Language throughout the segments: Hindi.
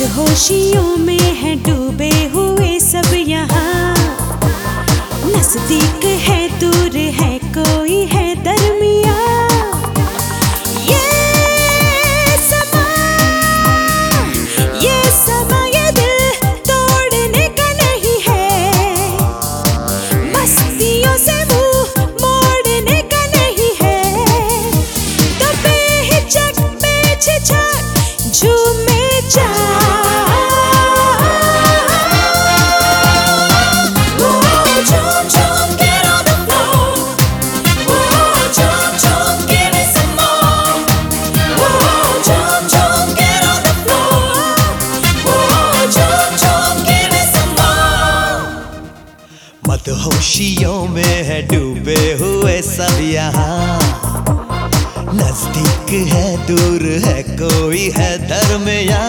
बदहोशियों में है डूबे हुए सब यहाँ। नज़दीक है दूर है कोई है मत होशियों में है, डूबे हुए सब यहाँ। नज़दीक है, दूर है, कोई है दरमिया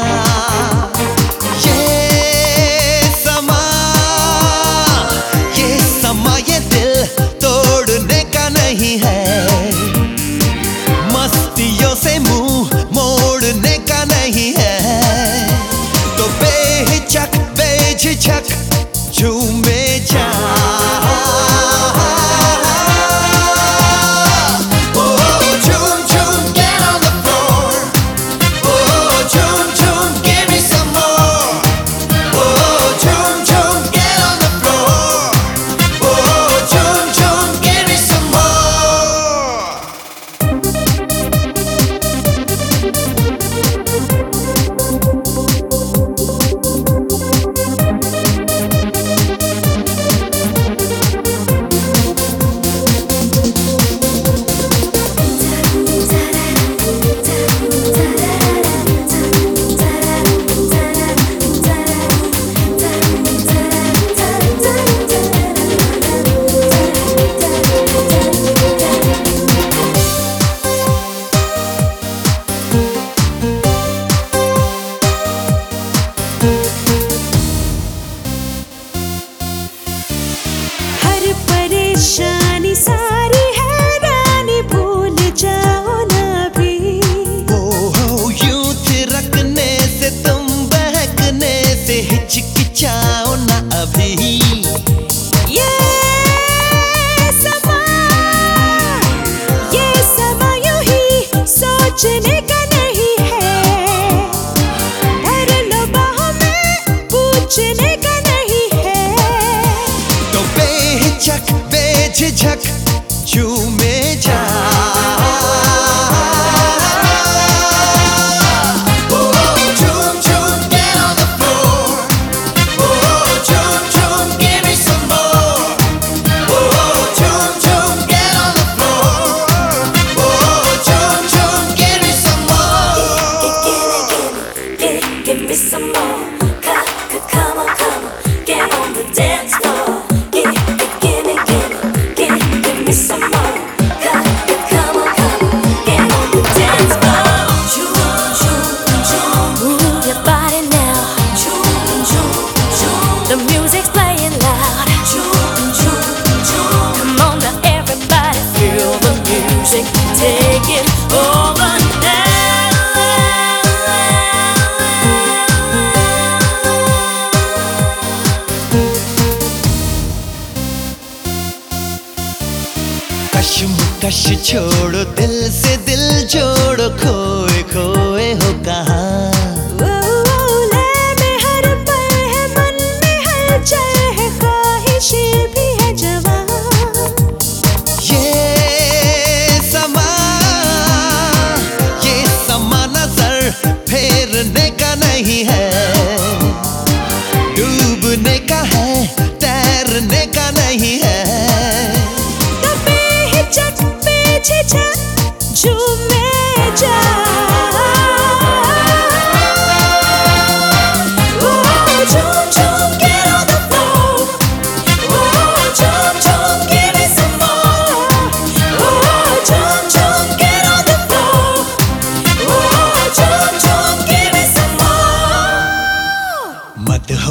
you. छोड़ो दिल से दिल जोड़ो खोए खोए हो कहा?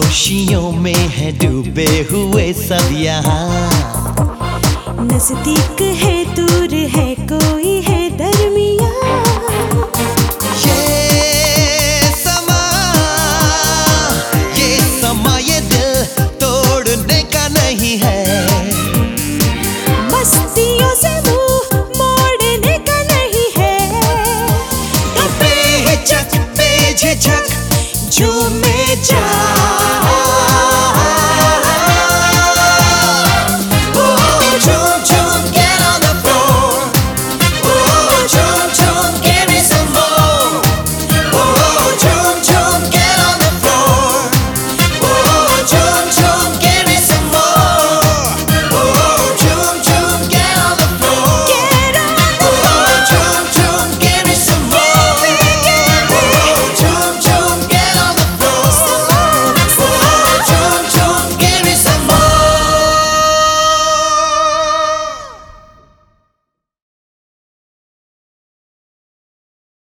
खुशियों में है डूबे हुए सब यहाँ। नज़दीक है दूर है कोई है धर्मी